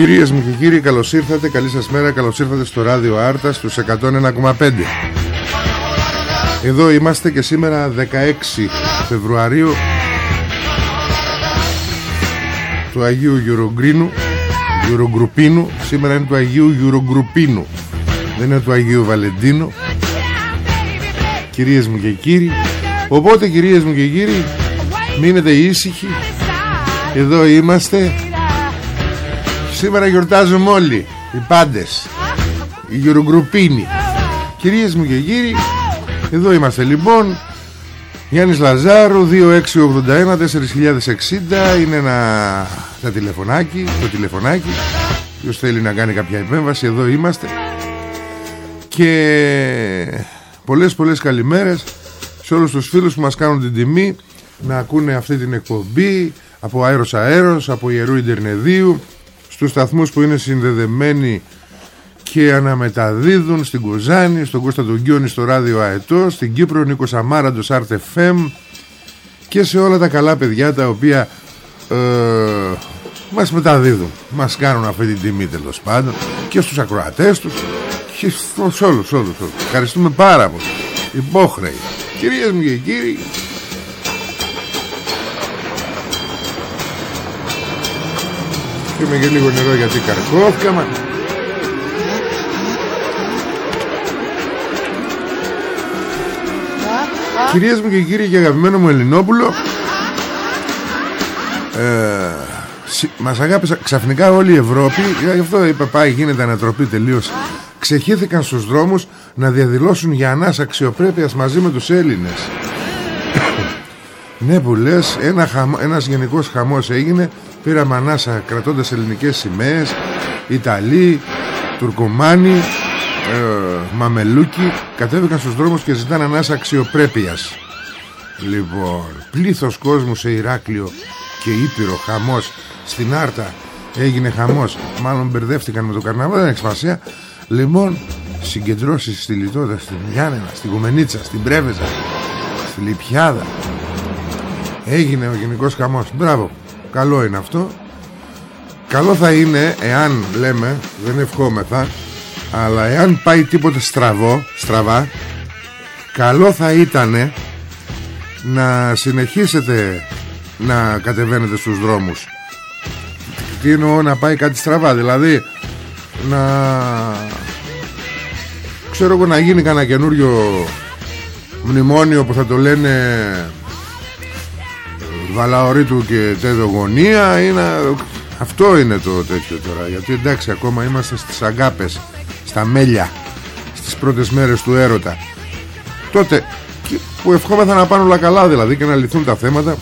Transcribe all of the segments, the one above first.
Κυρίες μου και κύριοι καλώς ήρθατε Καλή σας μέρα καλώς ήρθατε στο ράδιο Άρτας Στους 101,5 Εδώ είμαστε και σήμερα 16 Φεβρουαρίου Του Αγίου Γιουρογκρίνου Γιουρογκρουπίνου. Σήμερα είναι του Αγίου Γιουρογκρουπίνου Δεν είναι του Αγίου Βαλεντίνου. Κυρίες μου και κύριοι Οπότε κυρίες μου και κύριοι Μείνετε ήσυχοι. Εδώ είμαστε Σήμερα γιορτάζουμε όλοι Οι πάντες Οι γερογκρουπίνοι Κυρίες μου και κύριοι Εδώ είμαστε λοιπόν. Γιάννης Λαζάρου 2681 4060 Είναι ένα τα τηλεφωνάκι, Το τηλεφωνάκι. Ποιος θέλει να κάνει κάποια επέμβαση Εδώ είμαστε. Και πολλές πολλές καλημέρες Σε όλους τους φίλους που μας κάνουν την τιμή Να ακούνε αυτή την εκπομπή Από αέρος αέρος Από ιερού Ιντερνεδίου στους σταθμούς που είναι συνδεδεμένοι και αναμεταδίδουν στην Κουζάνη, στον Κώστα Γκιόνι στο ράδιο Αετό, στην Κύπρο Νίκος Αμάραντος Αρτεφέμ και σε όλα τα καλά παιδιά τα οποία ε, μας μεταδίδουν, μας κάνουν αυτή την τιμή τέλος πάντων και στους ακροατές τους και στους όλους, όλους, όλους. Ευχαριστούμε πάρα πολύ. Υπόχρεοι. Κυρίες μου και κύριοι, πιούμε και λίγο νερό γιατί καρκόφκαμα Κυρίες μου και κύριοι και αγαπημένο μου Ελληνόπουλο ε, Μας αγάπησα ξαφνικά όλη η Ευρώπη Γι' αυτό είπα πάει γίνεται ανατροπή τελείως. Ξεχύθηκαν στους δρόμους να διαδηλώσουν για ανάσα αξιοπρέπειας μαζί με τους Έλληνες. Ναι που λες ένα χαμ, ένας γενικός χαμός έγινε Πήραμε ανάσα κρατώντας ελληνικές σημαίες Ιταλοί, Τουρκομάνοι ε, Μαμελούκοι Κατέβηκαν στους δρόμους και ζητάνε ανάσα αξιοπρέπειας. Λοιπόν Πλήθος κόσμου σε Ηράκλειο Και Ήπειρο χαμός. Στην Άρτα έγινε χαμός. Μάλλον μπερδεύτηκαν με το καρναβά Δεν έχει σημασία. Λοιπόν συγκεντρώσεις στη Λιτόδα Στην Γιάννενα, στην Κουμενίτσα, στην Πρέβεζα Στη Λιπιάδα Έγινε ο γενικός χαμός. Μπράβο Καλό είναι αυτό. Καλό θα είναι εάν λέμε Δεν ευχόμεθα Αλλά εάν πάει τίποτε στραβό Στραβά Καλό θα ήταν Να συνεχίσετε Να κατεβαίνετε στους δρόμους. Τι εννοώ να πάει κάτι στραβά Δηλαδή Να Ξέρω εγώ να γίνει κανένα καινούριο Μνημόνιο που θα το λένε Βαλαωρίτου και Τεδογονία είναι... Αυτό είναι το τέτοιο τώρα Γιατί εντάξει ακόμα είμαστε στις αγκάπες Στα μέλια Στις πρώτες μέρες του έρωτα. Τότε που ευχόμεθα να πάνε όλα καλά δηλαδή Και να λυθούν τα θέματα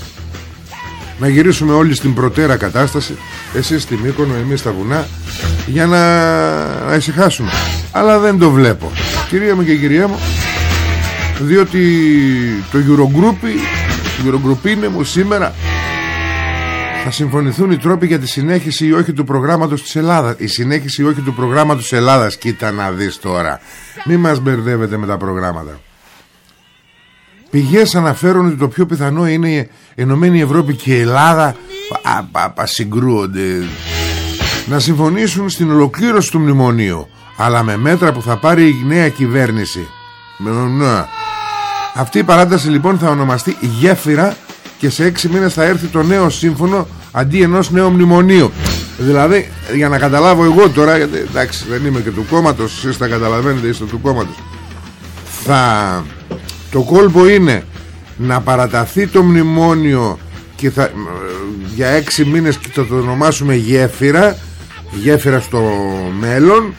Να γυρίσουμε όλοι στην προτέρα κατάσταση Εσείς στη Μύκονο, εμείς στα βουνά Για να, να ησυχάσουμε. Αλλά δεν το βλέπω. Κυρία μου και κυρία μου Διότι το Eurogroup είναι μου σήμερα θα συμφωνηθούν οι τρόποι για τη συνέχιση ή όχι του προγράμματος της Ελλάδας. Η συνέχιση ή όχι του προγράμματος της Ελλάδας. Κοίτα να δεις τώρα. Μη μας μπερδεύετε με τα προγράμματα. Πηγές αναφέρουν ότι το πιο πιθανό είναι η Ενωμένη Ευρώπη και η Ελλάδα. Συγκρούονται. Να συμφωνήσουν στην ολοκλήρωση του μνημονίου αλλά με μέτρα που θα πάρει η νέα κυβέρνηση. Ναι. Αυτή η παράταση λοιπόν θα ονομαστεί γέφυρα και σε έξι μήνες θα έρθει το νέο σύμφωνο αντί ενός νέου μνημονίου. Δηλαδή, για να καταλάβω εγώ τώρα, γιατί εντάξει δεν είμαι και του κόμματος, εσείς τα καταλαβαίνετε είστε του κόμματος, θα... το κόλπο είναι να παραταθεί το μνημόνιο και θα, για έξι μήνες και θα το ονομάσουμε γέφυρα, γέφυρα στο μέλλον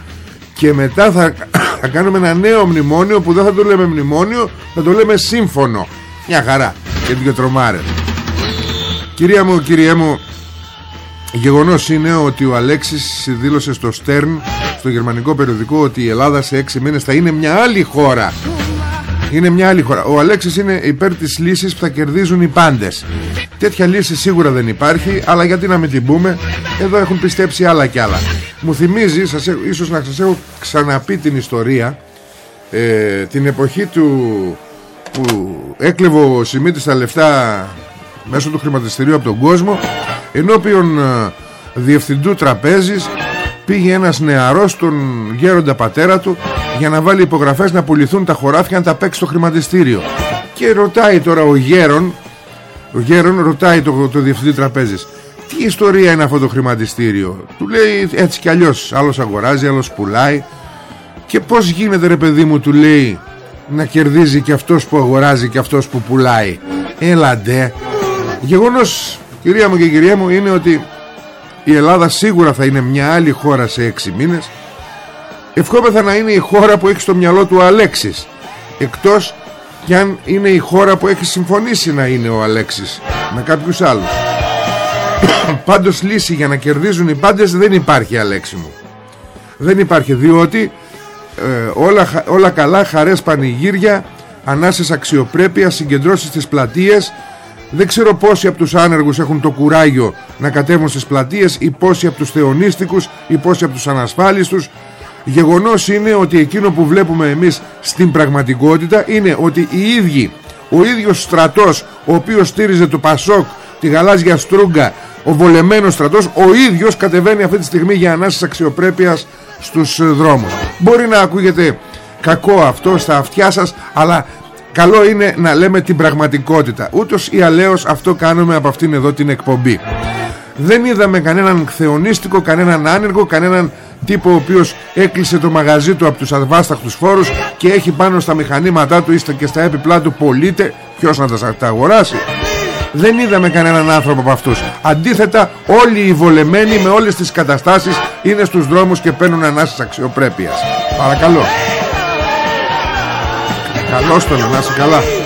και μετά θα, θα κάνουμε ένα νέο μνημόνιο που δεν θα το λέμε μνημόνιο, θα το λέμε σύμφωνο. Μια χαρά και δύο τρομάρες. Κυρία μου, κύριέ μου, γεγονός είναι ότι ο Αλέξης δήλωσε στο Στέρν, στο γερμανικό περιοδικό, ότι η Ελλάδα σε έξι μήνες θα είναι μια άλλη χώρα. Είναι μια άλλη χώρα. Ο Αλέξης είναι υπέρ της λύσης που θα κερδίζουν οι πάντες. Τέτοια λύση σίγουρα δεν υπάρχει, αλλά γιατί να μην την πούμε, εδώ έχουν πιστέψει άλλα κι άλλα. Μου θυμίζει, σας, ίσως να σας έχω ξαναπεί την ιστορία, ε, την εποχή του που έκλεβε ο Σιμίτης τα λεφτά μέσω του χρηματιστηρίου από τον κόσμο ενώπιον ε, διευθυντού τραπέζης πήγε ένας νεαρός τον γέροντα πατέρα του για να βάλει υπογραφές να πουληθούν τα χωράφια να τα παίξει στο χρηματιστήριο και ρωτάει τώρα ο γέρον ο γέρον ρωτάει το, το διευθυντή τραπέζης τι ιστορία είναι αυτό το χρηματιστήριο; Του λέει έτσι κι αλλιώς άλλος αγοράζει άλλος πουλάει και πως γίνεται ρε παιδί μου του λέει να κερδίζει και αυτός που αγοράζει και αυτός που πουλάει έλαντε γεγονός κυρία μου και κυρία μου είναι ότι η Ελλάδα σίγουρα θα είναι μια άλλη χώρα σε έξι μήνες. Ευχόμεθα να είναι η χώρα που έχει στο μυαλό του ο Αλέξης εκτός κι αν είναι η χώρα που έχει συμφωνήσει να είναι ο Αλέξης με κάποιους άλλους. Πάντως λύση για να κερδίζουν οι πάντες δεν υπάρχει Αλέξη μου. Δεν υπάρχει διότι ε, όλα, όλα καλά χαρές πανηγύρια ανάσες αξιοπρέπεια συγκεντρώσεις στις πλατείες. Δεν ξέρω πόσοι από τους άνεργους έχουν το κουράγιο να κατέβουν στις πλατείες ή πόσοι από τους θεονίστικους ή πόσοι από τους ανασφάλιστους γεγονός είναι ότι εκείνο που βλέπουμε εμείς στην πραγματικότητα είναι ότι οι ίδιοι ο ίδιος στρατός ο οποίος στήριζε το Πασόκ τη γαλάζια στρούγκα ο βολεμένος στρατός ο ίδιος κατεβαίνει αυτή τη στιγμή για ανάσες αξιοπρέπειας στους ε, δρόμους. Μπορεί να ακούγεται κακό αυτό στα αυτιά σας αλλά καλό είναι να λέμε την πραγματικότητα. Ούτως ή αλέως αυτό κάνουμε από αυτήν εδώ την εκπομπή. Δεν είδαμε κανέναν θεονίστικο κανέναν άνεργο κανέναν τύπο ο οποίος έκλεισε το μαγαζί του από τους αδβάσταχτους φόρους και έχει πάνω στα μηχανήματά του και στα έπιπλά του πωλείται ποιος να τα αγοράσει. Δεν είδαμε κανέναν άνθρωπο από αυτούς. Αντίθετα όλοι οι βολεμένοι με όλες τις καταστάσεις Είναι στους δρόμους και παίρνουν ανάσες αξιοπρέπειας. Παρακαλώ. Καλώς τον να είσαι καλά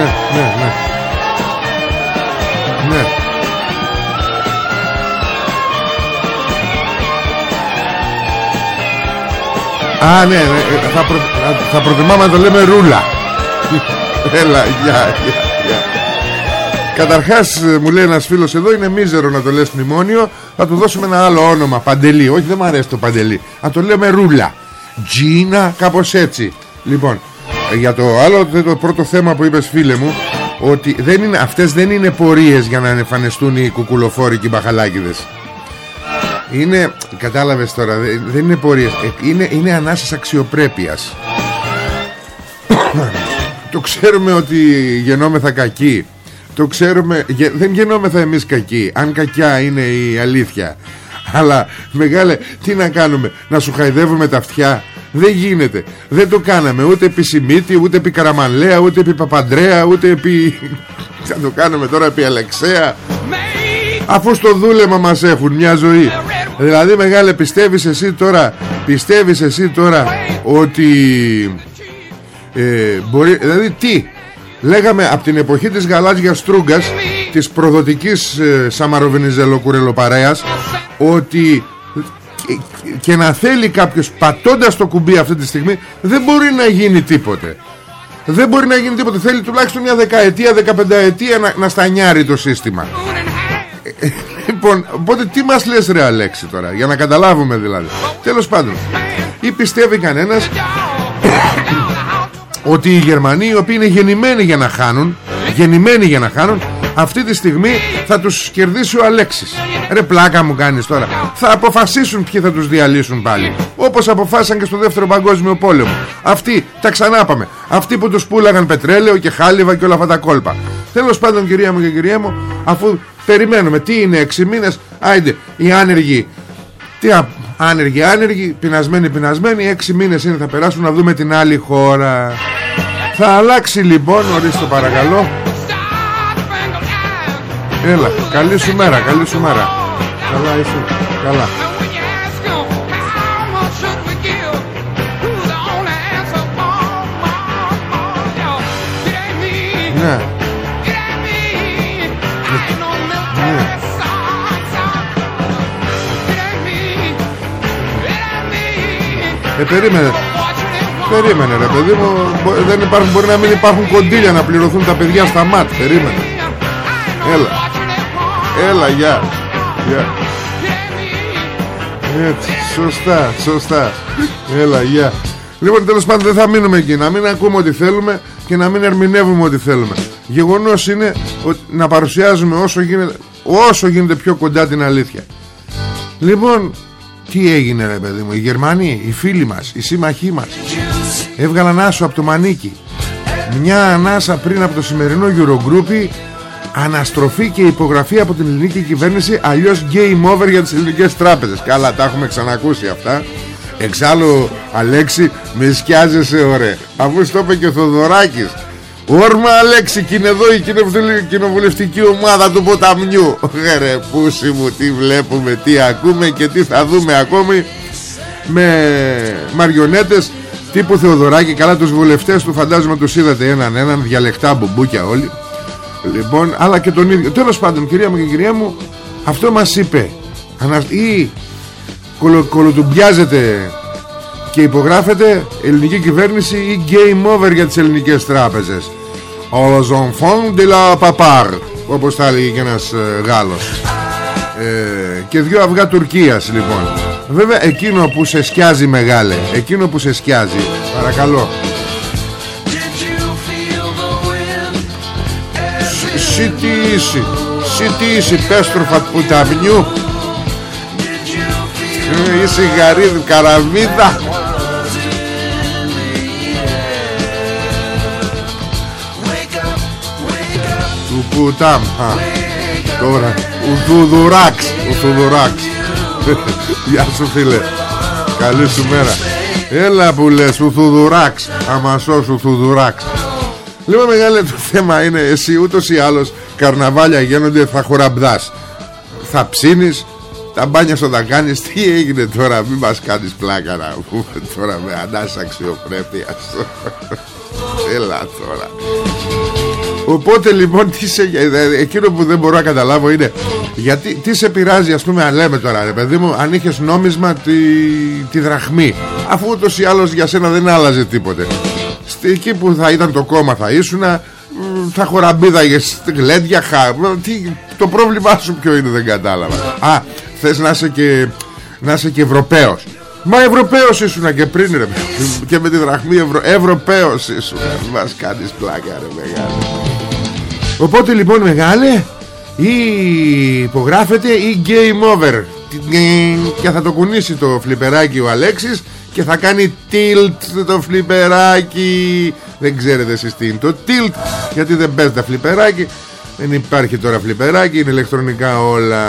Ναι, ναι, ναι. Ναι. Α, ναι, ναι ε, θα, προ, θα προτιμάμε να το λέμε ρούλα. Έλα, γεια, γεια, γεια. Καταρχάς ε, μου λέει ένας φίλος εδώ είναι μίζερο να το λες μνημόνιο. Θα του δώσουμε ένα άλλο όνομα Παντελή Όχι δεν μου αρέσει το παντελή. Θα το λέμε ρούλα. Τζίνα κάπως έτσι. Λοιπόν ε, για το άλλο το πρώτο θέμα που είπες φίλε μου Ότι δεν είναι, αυτές δεν είναι πορείες για να εμφανιστούν οι κουκουλοφόροι και οι μπαχαλάκιδες είναι, κατάλαβες τώρα, δεν είναι πορείες. Ε, Είναι, είναι ανάσες αξιοπρέπειας. Το ξέρουμε ότι γεννόμεθα κακοί. Το ξέρουμε, δεν γεννόμεθα εμείς κακοί Αν κακιά είναι η αλήθεια. Αλλά μεγάλε, τι να κάνουμε Να σου χαϊδεύουμε τα αυτιά δεν γίνεται. Δεν το κάναμε ούτε επί Σιμίτη Ούτε επί Καραμανλέα Ούτε επί Παπαντρέα Ούτε επί Θα το κάνουμε τώρα επί Αλεξέα. Αφού στο δούλεμα μας έχουν μια ζωή. Δηλαδή μεγάλε πιστεύεις εσύ τώρα Πιστεύεις εσύ τώρα Ότι ε, μπορεί, Δηλαδή τι; Λέγαμε από την εποχή της γαλάζιας στρούγκας Της προδοτικής ε, Σαμαροβενιζελοκουρελοπαρέας Ότι και, να θέλει κάποιος πατώντας το κουμπί αυτή τη στιγμή δεν μπορεί να γίνει τίποτε. Δεν μπορεί να γίνει τίποτε. Θέλει τουλάχιστον μια δεκαετία, δεκαπενταετία να, να στανιάρει το σύστημα. Λοιπόν, οπότε τι μας λες ρε Αλέξη τώρα Για να καταλάβουμε δηλαδή. Τέλος πάντων Ή πιστεύει κανένας Ότι οι Γερμανοί οι οποίοι είναι γεννημένοι για να χάνουν Γεννημένοι για να χάνουν Αυτή τη στιγμή θα τους κερδίσει ο Αλέξης. Ρε πλάκα μου κάνεις τώρα. Θα αποφασίσουν ποιοι θα τους διαλύσουν πάλι. Όπως αποφάσισαν και στο δεύτερο παγκόσμιο πόλεμο. Αυτοί τα ξανάπαμε. Αυτοί που τους πουλάγαν πετρέλαιο και χάλιβα και όλα αυτά τα κόλπα. Τέλος πάντων κυρία μου και κυρία μου Αφού περιμένουμε τι είναι 6 μήνες Άιντε οι άνεργοι. Τι άνεργοι άνεργοι Πεινασμένοι πεινασμένοι 6 μήνες είναι θα περάσουν να δούμε την άλλη χώρα. Θα αλλάξει λοιπόν Ορίστε παρακαλώ Έλα καλή σου μέρα Καλή σου μέρα. Καλά είσαι Καλά. Ναι. Ε, περίμενε. Περίμενε ρε παιδί μου. Δεν υπάρχουν, Μπορεί να μην υπάρχουν κοντήλια να πληρωθούν τα παιδιά στα ΜΑΤ Περίμενε. Έλα Έλα γεια. Γεια. Έτσι σωστά σωστά. Έλα γεια. Λοιπόν τέλος πάντων δεν θα μείνουμε εκεί. Να μην ακούμε ό,τι θέλουμε Και να μην ερμηνεύουμε ό,τι θέλουμε. Γεγονός είναι ότι να παρουσιάζουμε όσο γίνεται Όσο γίνεται πιο κοντά την αλήθεια. Λοιπόν τι έγινε ρε παιδί μου Οι Γερμανοί, οι φίλοι μας, οι σύμμαχοί μας Έβγαλαν άσο από το μανίκι. Μια ανάσα πριν από το σημερινό Eurogroup Αναστροφή και υπογραφή από την ελληνική κυβέρνηση Αλλιώς game over για τις ελληνικές τράπεζες. Καλά τα έχουμε ξανακούσει αυτά. Εξάλλου Αλέξη με σκιάζεσαι ωραία. Αφού στο είπε και ο Θοδωράκης Όρμα Αλέξη και είναι εδώ η κοινοβουλευτική ομάδα του ποταμιού Ρε πούσι μου τι βλέπουμε, τι ακούμε και τι θα δούμε ακόμη Με μαριονέτες τύπου Θεοδωράκη. Καλά τους βουλευτές του φαντάζομαι τους είδατε έναν έναν διαλεκτά μπουμπούκια όλοι Λοιπόν αλλά και τον ίδιο. Τέλος πάντων κυρία μου και κυρία μου Αυτό μας είπε. Ή κολο, κολοτουμπιάζεται και υπογράφεται ελληνική κυβέρνηση ή game over για τις ελληνικές τράπεζες. Aux enfants de la papar Όπως θα έλεγε και ένας ε, Γάλλος. Ε, Και δυο αυγά Τουρκίας λοιπόν. Βέβαια εκείνο που σε σκιάζει μεγάλε Εκείνο που σε σκιάζει Παρακαλώ Σιτήσι Σιτήσι πέστροφα πουταμιού ε, Είσαι γαρίδι καραβίδα Πουτάμ Τώρα Ο Θουδουράξ Ο Θουδουράξ Γεια σου φίλε. Καλή σου μέρα. Έλα που λες Ο Θουδουράξ Αμασός ο Θουδουράξ Λοιπόν μεγάλε το θέμα είναι Εσύ ούτως ή άλλως Καρναβάλια γίνονται θα χωραμπδάς. Θα ψήνεις τα μπάνια σου τα κάνεις. Τι έγινε τώρα Μην μας κάνεις πλάκα να πούμε Τώρα με ανάσα αξιοπρέπειας. Έλα τώρα. Οπότε λοιπόν τι σε, εκείνο που δεν μπορώ να καταλάβω είναι γιατί τι σε πειράζει ας πούμε αν λέμε τώρα ρε παιδί μου αν είχες νόμισμα τη, τη δραχμή. Αφού ούτως ή άλλως για σένα δεν άλλαζε τίποτε εκεί που θα ήταν το κόμμα θα ήσουν θα χωραμπίδαγες γλέντια χα, τι, το πρόβλημά σου ποιο είναι δεν κατάλαβα. Α θες να είσαι και, να είσαι και Ευρωπαίος. Μα Ευρωπαίος ήσουν και πριν ρε Και με τη δραχμή Ευρω... Ευρωπαίος ήσουν. Μας κάνεις πλάκα ρε μεγάλη Οπότε λοιπόν μεγάλε Ή υπογράφεται ή game over. Και θα το κουνήσει το φλιπεράκι ο Αλέξης Και θα κάνει tilt το φλιπεράκι. Δεν ξέρετε εσείς τι είναι το tilt Γιατί δεν παίζετε φλιπεράκι. Δεν υπάρχει τώρα φλιπεράκι Είναι ηλεκτρονικά όλα.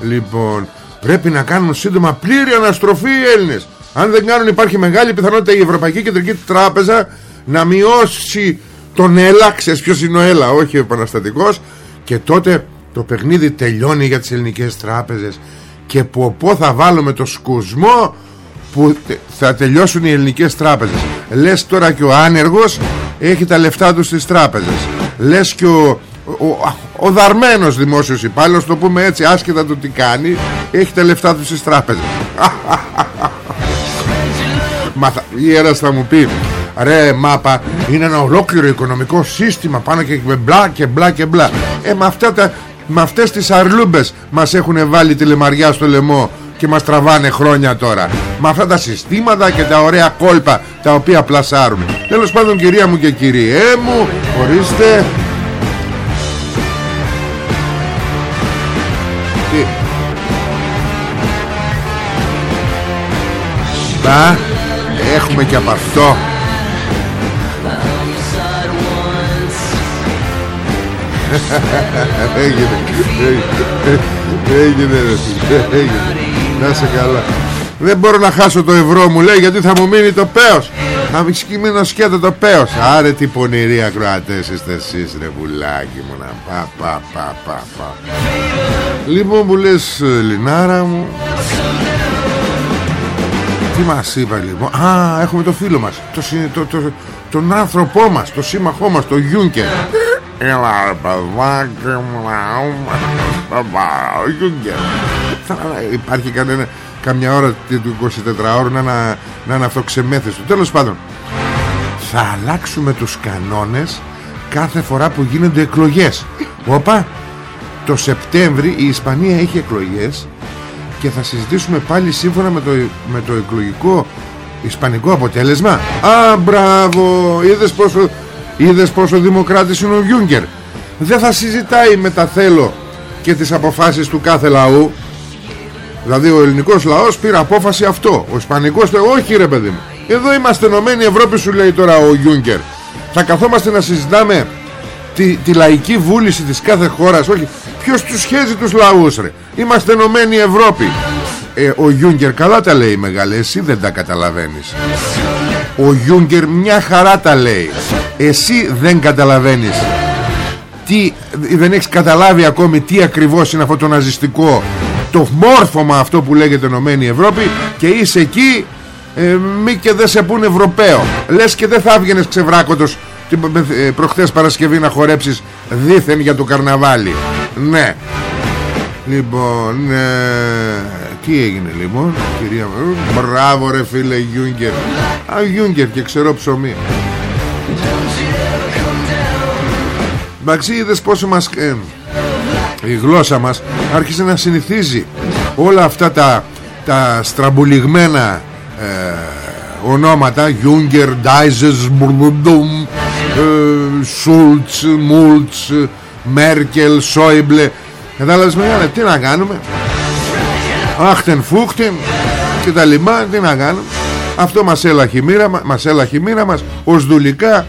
Λοιπόν Πρέπει να κάνουν σύντομα πλήρη αναστροφή οι Έλληνες. Αν δεν κάνουν υπάρχει μεγάλη πιθανότητα η Ευρωπαϊκή Κεντρική Τράπεζα Να μειώσει τον ΕΛΑ Ξέρεις ποιος είναι ο ΕΛΑ όχι ο επαναστατικός. Και τότε το παιχνίδι τελειώνει για τις ελληνικές τράπεζες. Και που θα βάλουμε το σκουσμό Που θα τελειώσουν οι ελληνικές τράπεζες. Λες τώρα και ο άνεργος Έχει τα λεφτά του στις τράπεζες. Λες και ο, ο, ο δαρμένος δημόσιος υπάλληλος Το πούμε έτσι άσχετα το τι κάνει Έχει τα λεφτά του στις τράπεζες. Μα θα, η θα μου πει Ρε μάπα είναι ένα ολόκληρο οικονομικό σύστημα Πάνω και μπλα και μπλα και μπλα Ε με αυτά τα Με αυτές τις αρλούμπες μας έχουν βάλει τη λεμαριά στο λαιμό και μας τραβάνε χρόνια τώρα. Με αυτά τα συστήματα και τα ωραία κόλπα τα οποία πλασάρουν. Τέλος πάντων κυρία μου και κυριέ μου ορίστε. Τι; Μπα Έχουμε και από αυτό. Έγινε Έγινε Έγινε Να σε καλά Δεν μπορώ να χάσω το ευρώ μου λέει Γιατί θα μου μείνει το πέος Θα μου μείνει σκέτο το πέος Άρε τι πονηροί ακροατές είστε εσείς ρε βουλάκι μου να πα πα πα πα πα Λοιπόν μου λες Λινάρα μου Τι μας είπα λοιπόν Α έχουμε το φίλο μας το, το, το, Τον άνθρωπό μας Το σύμμαχό μας Το Γιούνκερ Έλα ρε παιδάκι μου Θα υπάρχει κανένα Καμιά ώρα του 24 ώρου να, να, να είναι αυτό ξεμέθιστο Τέλος πάντων Θα αλλάξουμε τους κανόνες Κάθε φορά που γίνονται εκλογές. Όπα Το Σεπτέμβρη η Ισπανία έχει εκλογές Και θα συζητήσουμε πάλι σύμφωνα με το, με το εκλογικό Ισπανικό αποτέλεσμα. Α μπράβο Είδες πόσο Είδες πόσο δημοκράτης είναι ο Γιούγκερ. Δεν θα συζητάει με τα θέλω Και τις αποφάσεις του κάθε λαού Δηλαδή ο ελληνικός λαός πήρε απόφαση αυτό. Ο ισπανικός λέει όχι ρε παιδί μου Εδώ είμαστε ενωμένοι Ευρώπη σου λέει τώρα ο Γιούγκερ. Θα καθόμαστε να συζητάμε τη, τη λαϊκή βούληση της κάθε χώρας. Όχι ποιος τους σχέζει τους λαούς ρε. Είμαστε ενωμένοι Ευρώπη. Ε, Ο Γιούγκερ καλά τα λέει μεγάλε Εσύ δεν τα καταλαβαίνεις. Ο Γιούγκερ μια χαρά τα λέει. Εσύ δεν καταλαβαίνεις τι, δεν έχεις καταλάβει ακόμη τι ακριβώς είναι αυτό το ναζιστικό το μόρφωμα αυτό που λέγεται Ενωμένη Ευρώπη και είσαι εκεί ε, μη και δεν σε πούνε Ευρωπαίο. Λες και δεν θα έβγαινες ξεβράκωτος ε, προχθές Παρασκευή να χορέψεις δήθεν για το καρναβάλι. Ναι. Λοιπόν ναι. τι έγινε λοιπόν κυρία μπράβο ρε φίλε Γιούγκερ. Α Γιούγκερ και ξέρω ψωμί. Εντάξει είδες πόσο μας ε, Η γλώσσα μας Άρχισε να συνηθίζει Όλα αυτά τα, τα στραμπουλιγμένα ε, Ονόματα Γιούγκερ, Ντάιζες Μπουρμπουντούμ Σούλτς Μούλτς Μέρκελ, Σόιμπλε Κατάλαβες μεγάλα τι να κάνουμε; Άχτεν φούχτεν Και τα λιμά τι να κάνουμε; Αυτό μας έλαχε η μοίρα μας, έλαχε η μοίρα μας Ως δουλικά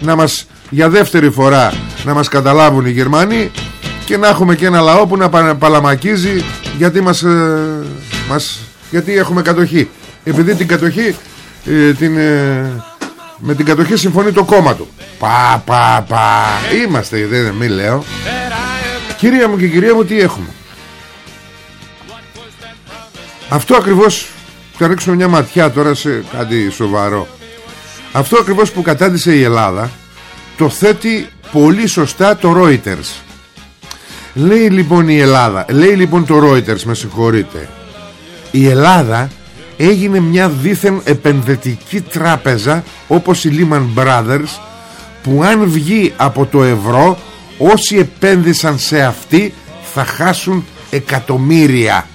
να μας για δεύτερη φορά να μας καταλάβουν οι Γερμανοί και να έχουμε και ένα λαό που να παλαμακίζει γιατί, μας, ε, μας, γιατί έχουμε κατοχή. Επειδή την κατοχή ε, την, ε, με την κατοχή συμφωνεί το κόμμα του. Πα πα πα. Είμαστε δεν μη λέω. Κυρία μου και κυρία μου τι έχουμε; Αυτό ακριβώς θα ρίξουμε μια ματιά τώρα σε κάτι σοβαρό. Αυτό ακριβώς που κατάντησε η Ελλάδα το θέτει πολύ σωστά το Reuters λέει λοιπόν η Ελλάδα λέει λοιπόν το Reuters με συγχωρείτε. Η Ελλάδα έγινε μια δίθεν επενδυτική τράπεζα όπως η Lehman Brothers που αν βγει από το ευρώ όσοι επένδυσαν σε αυτή θα χάσουν εκατομμύρια.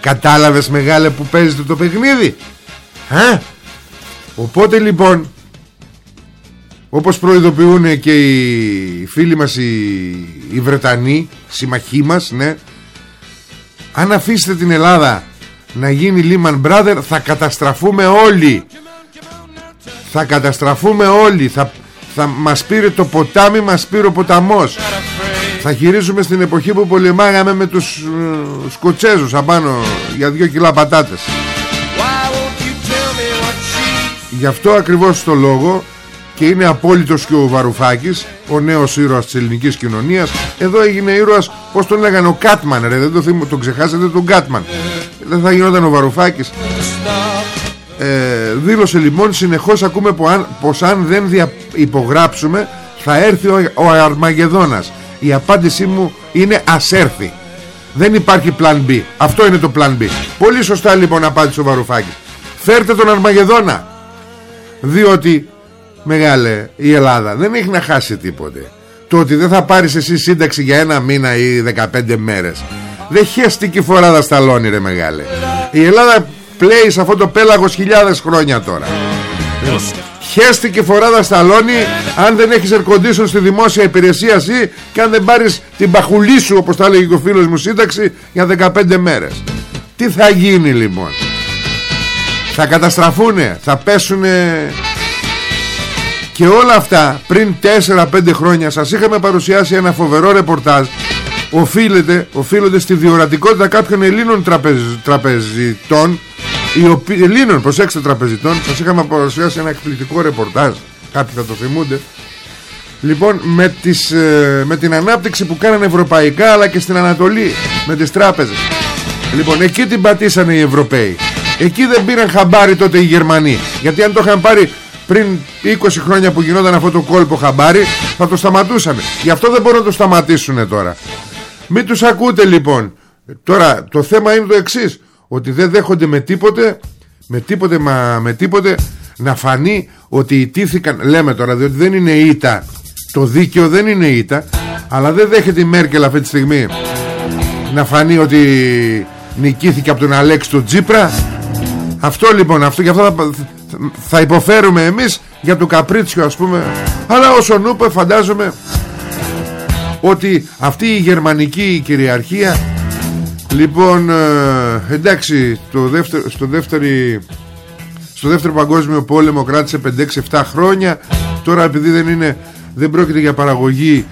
Κατάλαβες μεγάλε που παίζεται το παιχνίδι; Α; οπότε λοιπόν όπως προειδοποιούν και οι φίλοι μας οι, οι Βρετανοί συμμαχοί μας ναι, αν αφήσετε την Ελλάδα να γίνει Lehman Brother θα καταστραφούμε όλοι. Θα καταστραφούμε όλοι. Θα, θα μας πήρε το ποτάμι μας πήρε ο ποταμός. Θα γυρίζουμε στην εποχή που πολεμάγαμε με τους ε, Σκοτσέζους απάνω για δύο κιλά πατάτες γι' αυτό ακριβώς το λόγο και είναι απόλυτος και ο Βαρουφάκης ο νέος ήρωας της ελληνικής κοινωνίας. Εδώ έγινε ήρωας πως τον λέγανε ο Κάτμαν ρε δεν το θυμ, τον ξεχάσετε τον Κάτμαν. Δεν θα γινόταν ο Βαρουφάκης. Ε, δήλωσε λοιπόν συνεχώς ακούμε που αν, πως αν δεν δια, υπογράψουμε θα έρθει ο, ο Αρμαγεδόνας. Η απάντησή μου είναι ας έρθει. Δεν υπάρχει πλάν B αυτό είναι το πλάν B πολύ σωστά λοιπόν απάντησε ο Βαρουφάκης. Φέρτε τον Αρμαγεδόνα. Διότι Μεγάλε η Ελλάδα δεν έχει να χάσει τίποτε το ότι δεν θα πάρεις εσύ σύνταξη για ένα μήνα ή 15 μέρες δεν χέστηκε φοράδα στα λόνι ρε μεγάλε η Ελλάδα πλέει σε αυτό το πέλαγος χιλιάδες χρόνια τώρα Χέστηκε φοράδα στα λόνι αν δεν έχεις air στη δημόσια υπηρεσία εσύ και αν δεν πάρεις την παχουλή σου όπως τα έλεγε ο φίλος μου σύνταξη για 15 μέρες. Τι θα γίνει λοιπόν; Θα καταστραφούνε, θα πέσουνε και όλα αυτά πριν 4-5 χρόνια σας είχαμε παρουσιάσει ένα φοβερό ρεπορτάζ. Οφείλεται, οφείλονται στη διορατικότητα κάποιων Ελλήνων τραπεζ, τραπεζιτών οι οποίοι, Ελλήνων προσέξτε τραπεζιτών σας είχαμε παρουσιάσει ένα εκπληκτικό ρεπορτάζ. Κάποιοι θα το θυμούνται. Λοιπόν με, τις, ε, με την ανάπτυξη που κάνανε ευρωπαϊκά αλλά και στην Ανατολή με τις τράπεζες. Λοιπόν εκεί την πατήσανε οι Ευρωπαίοι. Εκεί δεν πήραν χαμπάρι τότε οι Γερμανοί. Γιατί αν το είχαν πάρει πριν 20 χρόνια που γινόταν αυτό το κόλπο χαμπάρι θα το σταματούσαν γι' αυτό δεν μπορούν να το σταματήσουν τώρα. Μην τους ακούτε λοιπόν. Τώρα το θέμα είναι το εξής ότι δεν δέχονται με τίποτε με τίποτε μα με τίποτε να φανεί ότι ιτήθηκαν λέμε τώρα διότι δεν είναι ήττα. Το δίκαιο δεν είναι ήττα αλλά δεν δέχεται η Μέρκελ αυτή τη στιγμή να φανεί ότι νικήθηκε από τον Αλέξη του Τζίπρα. Αυτό λοιπόν αυτό και αυτό θα, θα υποφέρουμε εμείς για το καπρίτσιο ας πούμε αλλά όσο νούπε φαντάζομαι ότι αυτή η γερμανική κυριαρχία Λοιπόν, ε, εντάξει, το δεύτερο, στο, δεύτερη, στο δεύτερο παγκόσμιο πόλεμο κράτησε 5-6-7 χρόνια. Τώρα επειδή δεν είναι, δεν πρόκειται για παραγωγή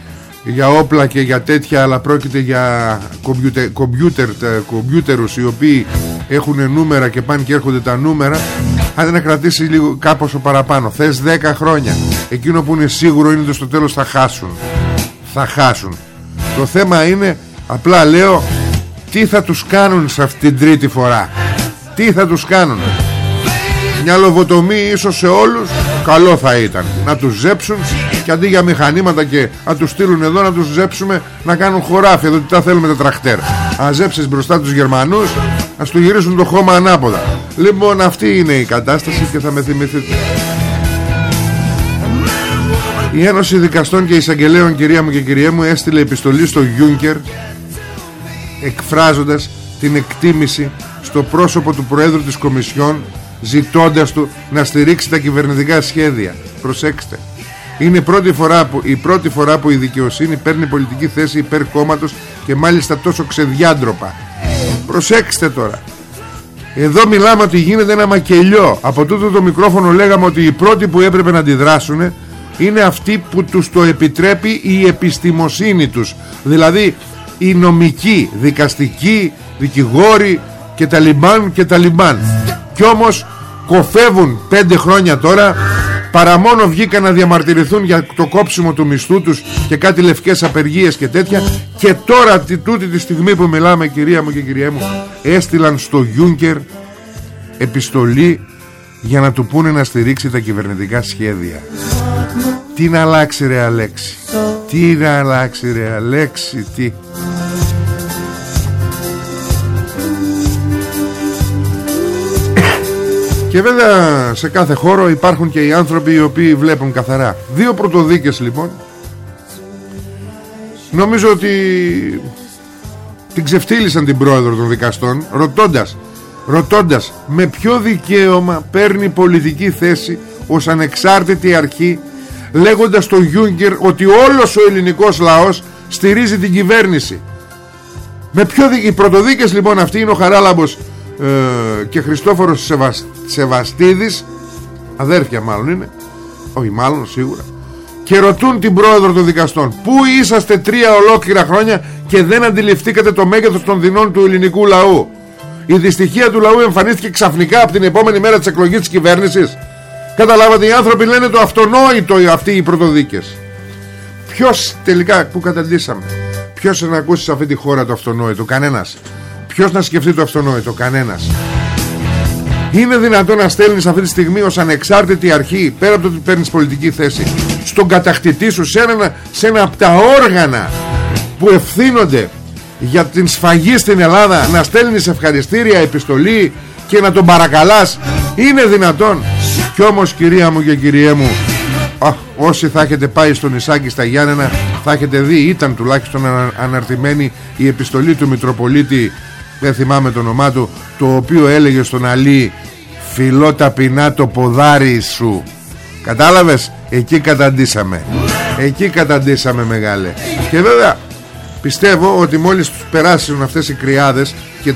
για όπλα και για τέτοια αλλά πρόκειται για κομπιούτερ, κομπιούτερ, κομπιούτερους οι οποίοι έχουν νούμερα και πάνε και έρχονται τα νούμερα. Αν να κρατήσει λίγο κάπως ο παραπάνω. Θες 10 χρόνια. Εκείνο που είναι σίγουρο είναι ότι στο τέλος θα χάσουν. Θα χάσουν. Το θέμα είναι απλά λέω τι θα τους κάνουν σε αυτή την τρίτη φορά. Τι θα τους κάνουν. Μια λοβοτομή ίσως σε όλους καλό θα ήταν να τους ζέψουν και αντί για μηχανήματα και να τους στείλουν εδώ να τους ζέψουμε να κάνουν χωράφια εδώ τι τα θέλουμε τα τραχτέρ. Αν ζέψεις μπροστά τους Γερμανούς ας του γυρίσουν το χώμα ανάποδα. Λοιπόν αυτή είναι η κατάσταση και θα με θυμηθείτε. Η Ένωση Δικαστών και Εισαγγελέων κυρία μου και κυρία μου έστειλε επιστολή στο Γιούνκερ εκφράζοντας την εκτίμηση στο πρόσωπο του Προέδρου της Κομισιόν ζητώντας του να στηρίξει τα κυβερνητικά σχέδια. Προσέξτε είναι πρώτη φορά που, η πρώτη φορά που η δικαιοσύνη παίρνει πολιτική θέση υπέρ κόμματος και μάλιστα τόσο ξεδιάντροπα. Προσέξτε τώρα. Εδώ μιλάμε ότι γίνεται ένα μακελιό. Από τούτο το μικρόφωνο λέγαμε ότι οι πρώτοι που έπρεπε να αντιδράσουν είναι αυτοί που τους το επιτρέπει η επιστημοσύνη τους. Δηλαδή οι νομικοί, δικαστικοί, δικηγόροι και τα λιμπάν και τα λιμπάν κι όμως κοφεύουν πέντε χρόνια τώρα παρά μόνο βγήκαν να διαμαρτυρηθούν για το κόψιμο του μισθού τους και κάτι λευκές απεργίες και τέτοια. Και τώρα τούτη τη στιγμή που μιλάμε κυρία μου και κυρία μου έστειλαν στο Γιούνκερ επιστολή για να του πούνε να στηρίξει τα κυβερνητικά σχέδια. Τι να αλλάξει ρε Αλέξη; Τι να αλλάξει ρε Αλέξη Τι; Και βέβαια σε κάθε χώρο υπάρχουν και οι άνθρωποι οι οποίοι βλέπουν καθαρά. Δύο πρωτοδίκες λοιπόν. Νομίζω ότι την ξεφτύλισαν την πρόεδρο των δικαστών ρωτώντας, ρωτώντας με ποιο δικαίωμα παίρνει πολιτική θέση ως ανεξάρτητη αρχή λέγοντας στο Γιούγκερ ότι όλος ο ελληνικός λαός στηρίζει την κυβέρνηση. Με ποιο οι πρωτοδίκες λοιπόν αυτοί είναι ο Χαράλαμπος ε, και Χριστόφορος Σεβασ... Σεβαστίδης αδέρφια μάλλον είναι όχι μάλλον σίγουρα και ρωτούν την πρόεδρο των δικαστών πού είσαστε τρία ολόκληρα χρόνια και δεν αντιληφθήκατε το μέγεθος των δεινών του ελληνικού λαού; Η δυστυχία του λαού εμφανίστηκε ξαφνικά από την επόμενη μέρα της εκλογής της κυβέρνησης. Καταλάβατε οι άνθρωποι λένε το αυτονόητο αυτοί οι πρωτοδίκες. Ποιος τελικά που καταντήσαμε Ποιος να ακούσει σε αυτή τη χώρα το αυτονόητο Κανένας Ποιος να σκεφτεί το αυτονόητο Κανένας. Είναι δυνατόν να στέλνεις αυτή τη στιγμή ως ανεξάρτητη αρχή Πέρα από το ότι παίρνεις πολιτική θέση Στον κατακτητή σου σε ένα, σε ένα από τα όργανα Που ευθύνονται για την σφαγή στην Ελλάδα Να στέλνεις ευχαριστήρια επιστολή Και να τον παρακαλάς. Είναι δυνατόν. Κι όμως κυρία μου και κυριέ μου Α, όσοι θα έχετε πάει στο νησάκι στα Γιάννενα θα έχετε δει ήταν τουλάχιστον αναρτημένη η επιστολή του Μητροπολίτη δεν θυμάμαι το όνομά του το οποίο έλεγε στον Αλή φιλό ταπεινά το ποδάρι σου κατάλαβες; Εκεί καταντήσαμε. Εκεί καταντήσαμε μεγάλε. Και βέβαια πιστεύω ότι μόλις τους περάσουν αυτές οι κρυάδες και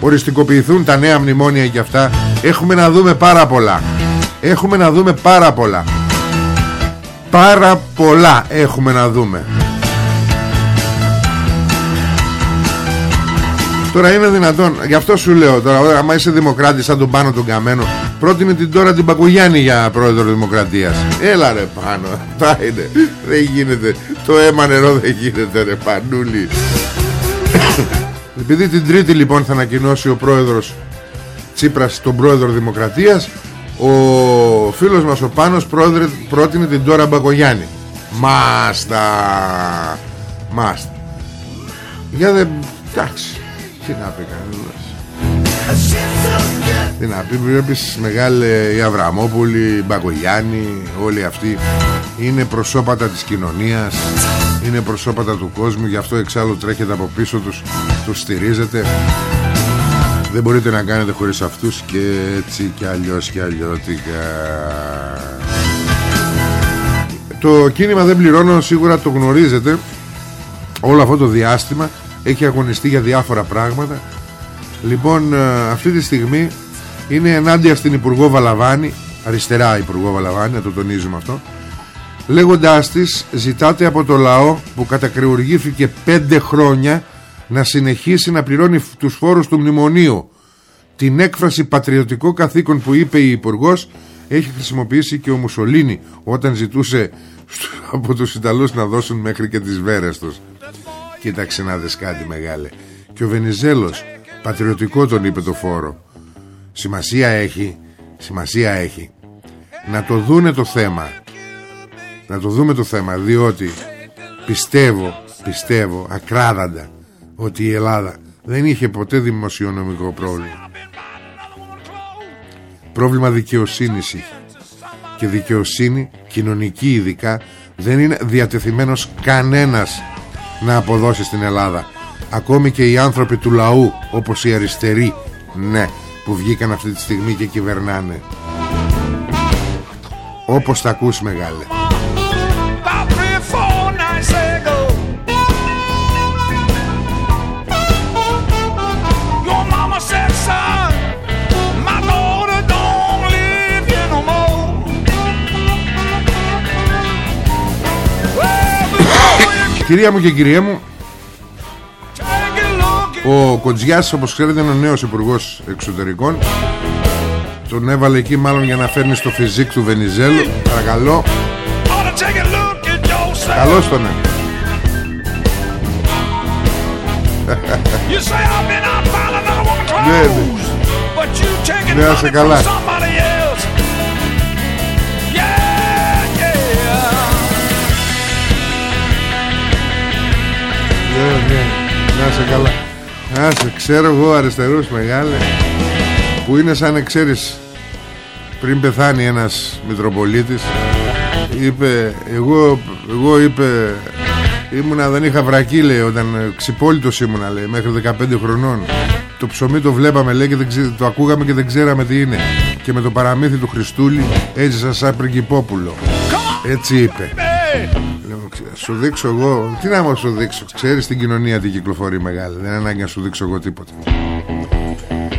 οριστικοποιηθούν τα νέα μνημόνια και αυτά έχουμε να δούμε πάρα πολλά. Έχουμε να δούμε πάρα πολλά. Πάρα πολλά έχουμε να δούμε Τώρα είναι δυνατόν, γι' αυτό σου λέω τώρα, άμα είσαι δημοκράτης σαν τον Πάνο τον Καμένο, πρότεινε την τώρα την Πακογιάννη για πρόεδρο Δημοκρατίας. Έλα ρε Πάνο, αυτά είναι. Δεν γίνεται. Το αίμα νερό δεν γίνεται ρε Πανούλη. Επειδή την Τρίτη λοιπόν θα ανακοινώσει ο πρόεδρος Τσίπρας τον πρόεδρο Δημοκρατίας, ο φίλος μας ο Πάνος πρότεινε την τώρα Μπακογιάννη. Μάστα. Μάστα. Για δεν... Εντάξει. Τι να πει κανένας. Τι να πει Βλέπεις μεγάλη η Αβραμόπουλη Η Μπακογιάννη Όλοι αυτοί. Είναι προσώπατα της κοινωνίας Είναι προσώπατα του κόσμου Γι' αυτό εξάλλου τρέχετε από πίσω τους Τους στηρίζετε. Δεν μπορείτε να κάνετε χωρίς αυτούς Και έτσι και αλλιώς και αλλιώτικα. Το κίνημα δεν πληρώνω Σίγουρα το γνωρίζετε. Όλο αυτό το διάστημα έχει αγωνιστεί για διάφορα πράγματα. Λοιπόν ε, αυτή τη στιγμή είναι ενάντια στην Υπουργό Βαλαβάνη αριστερά Υπουργό Βαλαβάνη να το τονίζουμε αυτό. Λέγοντάς της ζητάτε από το λαό που κατακριουργήθηκε πέντε χρόνια να συνεχίσει να πληρώνει τους φόρους του μνημονίου. Την έκφραση πατριωτικό καθήκον που είπε η υπουργός έχει χρησιμοποιήσει και ο Μουσολίνη όταν ζητούσε από τους Ιταλούς να δώσουν μέχρι και τις βέρες τους Κοίταξε να δεις κάτι μεγάλε. Και ο Βενιζέλος Πατριωτικό τον είπε το φόρο. Σημασία έχει Σημασία έχει. Να το δούνε το θέμα. Να το δούμε το θέμα Διότι πιστεύω Πιστεύω ακράδαντα Ότι η Ελλάδα δεν είχε ποτέ δημοσιονομικό πρόβλημα. Πρόβλημα δικαιοσύνης είχε. Και δικαιοσύνη κοινωνική ειδικά Δεν είναι διατεθειμένος κανένας να αποδώσει στην Ελλάδα. Ακόμη και οι άνθρωποι του λαού όπως οι αριστεροί ναι που βγήκαν αυτή τη στιγμή και κυβερνάνε. Όπως θα ακούς μεγάλε Κυρία μου και κυρία μου. Ο Κοντζιάς όπως ξέρετε είναι ο νέος υπουργός εξωτερικών. Τον έβαλε εκεί μάλλον για να φέρνει στο φιζίκ του Βενιζέλου Παρακαλώ. Καλώς τον Ναι, ναι. Ναι, σε καλά Να σε καλά. Να σε ξέρω εγώ αριστερούς μεγάλε που είναι σαν ξέρεις πριν πεθάνει ένας Μητροπολίτης είπε εγώ, εγώ είπε ήμουνα δεν είχα βρακή λέει όταν ξυπόλυτος ήμουνα λέει μέχρι 15 χρονών το ψωμί το βλέπαμε λέει και δεν το ακούγαμε και δεν ξέραμε τι είναι. Και με το παραμύθι του Χριστούλη έζησα σαν πριγκυπόπουλο έτσι είπε σου δείξω εγώ. Τι να μου σου δείξω. Ξέρεις την κοινωνία τι κυκλοφορεί μεγάλη. Δεν είναι ανάγκη να σου δείξω εγώ τίποτα.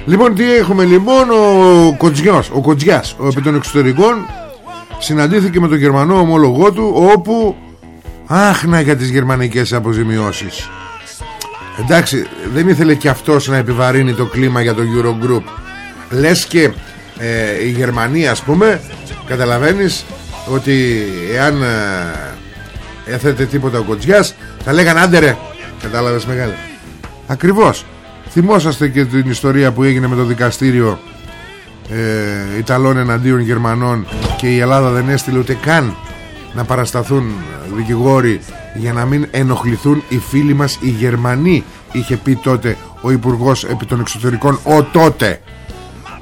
Λοιπόν τι έχουμε λοιπόν Ο Κοτζιός Ο Κοτζιάς Ο επί των εξωτερικών Συναντήθηκε με τον Γερμανό ομόλογό του Όπου Άχνα για τις γερμανικές αποζημιώσεις. Εντάξει δεν ήθελε και αυτός να επιβαρύνει το κλίμα για το Eurogroup. Λες και ε, η Γερμανία ας πούμε Καταλαβαίνεις ότι εάν ε, έθετε τίποτα ο Κοντζιάς. Θα λέγαν άντε ρε κατάλαβες μεγάλη ακριβώς. Θυμόσαστε και την ιστορία που έγινε με το δικαστήριο ε, Ιταλών εναντίον Γερμανών και η Ελλάδα δεν έστειλε ούτε καν να παρασταθούν δικηγόροι για να μην ενοχληθούν οι φίλοι μας οι Γερμανοί είχε πει τότε ο Υπουργός επί των Εξωτερικών ο τότε.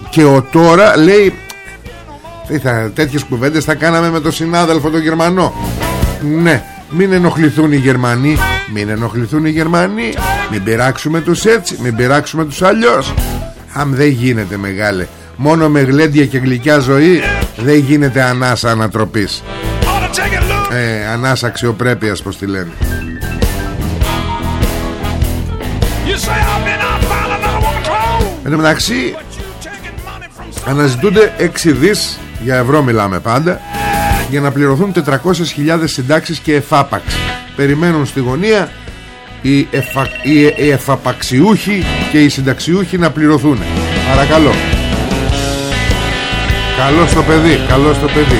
Και ο τώρα λέει θα, τέτοιες κουβέντες θα κάναμε με τον συνάδελφο τον Γερμανό ναι μην ενοχληθούν οι Γερμανοί Μην ενοχληθούν οι Γερμανοί. Μην πειράξουμε τους έτσι Μην πειράξουμε τους αλλιώς. Αν δεν γίνεται μεγάλε. Μόνο με γλέντια και γλυκιά ζωή Δεν γίνεται ανάσα ανατροπής. Ε, Ανάσα αξιοπρέπειας πως τη λένε. Εν τω μεταξύ Αναζητούνται 6 δις Για ευρώ μιλάμε πάντα για να πληρωθούν 400.000 συντάξεις και εφάπαξ. Περιμένουν στη γωνία οι, εφα... οι εφαπαξιούχοι και οι συνταξιούχοι να πληρωθούν. Παρακαλώ. Καλό στο παιδί, καλό στο παιδί.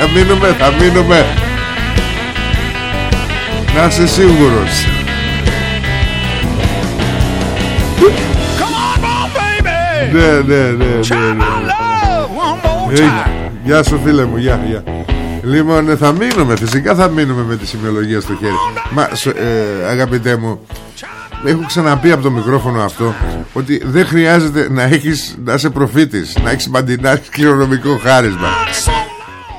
Θα μείνουμε, θα μείνουμε. Να είσαι σίγουρος. Ναι, ναι, ναι, ναι, ναι. Γεια σου φίλε μου, γεια, γεια. Λοιπόν, θα μείνουμε, φυσικά θα μείνουμε με τη σημειολογία στο χέρι. Μα, ε, αγαπητέ μου, έχω ξαναπεί από το μικρόφωνο αυτό ότι δεν χρειάζεται να έχεις να είσαι προφήτης, να έχεις μαντινάρεις κληρονομικό χάρισμα.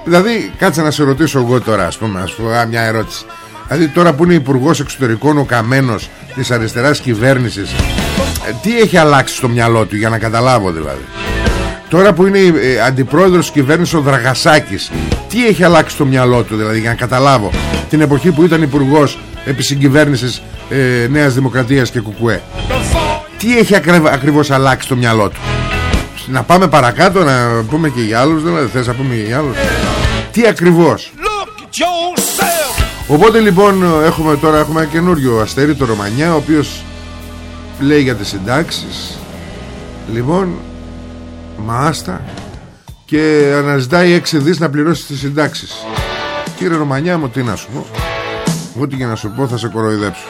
Δηλαδή, κάτσε να σε ρωτήσω εγώ τώρα, ας πούμε, ας πούμε μια ερώτηση. Δηλαδή, τώρα που είναι υπουργός Εξωτερικών ο Καμένος της αριστεράς κυβέρνησης ε, τι έχει αλλάξει στο μυαλό του για να καταλάβω δηλαδή; Τώρα που είναι ε, αντιπρόεδρος της κυβέρνησης ο Δραγασάκης Τι έχει αλλάξει στο μυαλό του δηλαδή για να καταλάβω; Την εποχή που ήταν υπουργός επί συγκυβέρνησης ε, Νέας Δημοκρατίας και Κουκουέ. Τι έχει ακριβώς αλλάξει στο μυαλό του; Να πάμε παρακάτω να πούμε και για άλλους Δεν θες να πούμε και για άλλους; Τι ακριβώς; Οπότε λοιπόν έχουμε τώρα έχουμε ένα καινούριο αστέρι το Ρωμανιά Ο οποίος λέει για τις συντάξεις. Λοιπόν μάστα. Και αναζητάει 6 δις να πληρώσει τις συντάξεις. Κύριε Ρωμανιά μου τι να σου πω. Ό,τι και να σου πω θα σε κοροϊδέψω.